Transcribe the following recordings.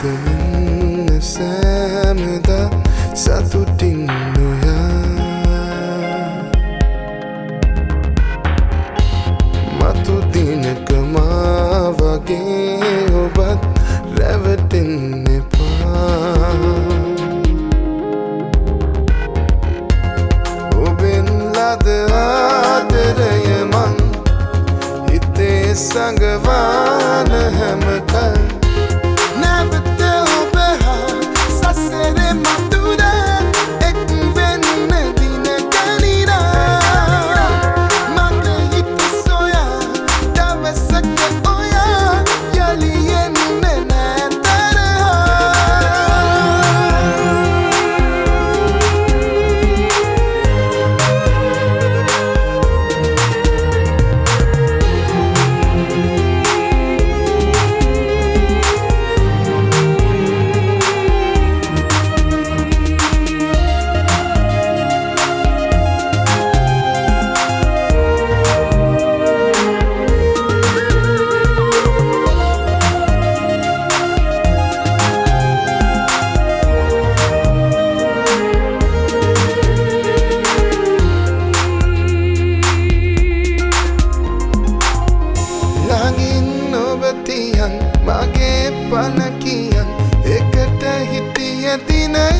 ගන්න සෑමදා සතුටින් නොයා. මතුදිනක මා වගේ ඔබත් රැවටෙන්න එපා. ඔබෙන් ලද ආදරය මං හිතේ සඟවාන හැමට ඇතිනේ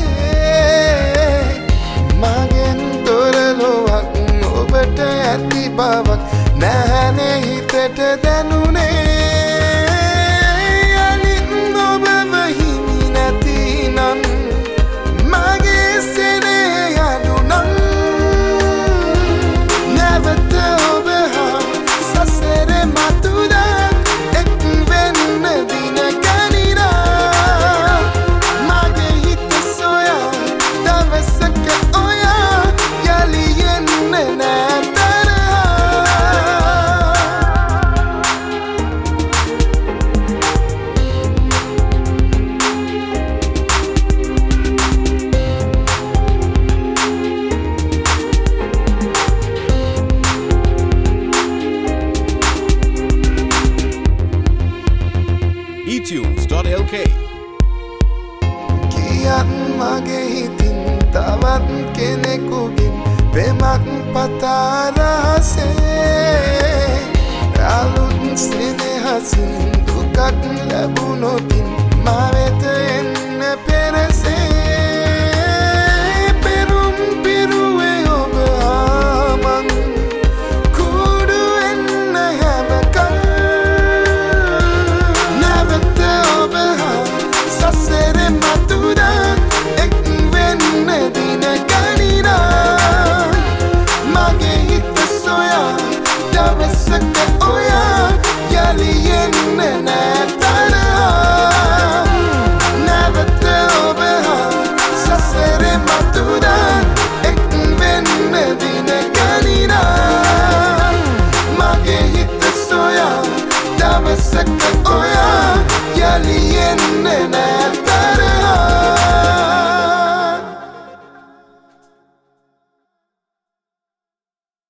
මගෙන් තොරලොවක් ඔබට ඇති බවක් නැහැනේ හිතට දැනුනේ. LK. කියන් මගේ හිතින් තවත් කෙනෙකුගින් පෙමක් පතාරහසේ අලුත් ස්නේහසින් දුකක් ලැබුණොතින් මාව